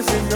is in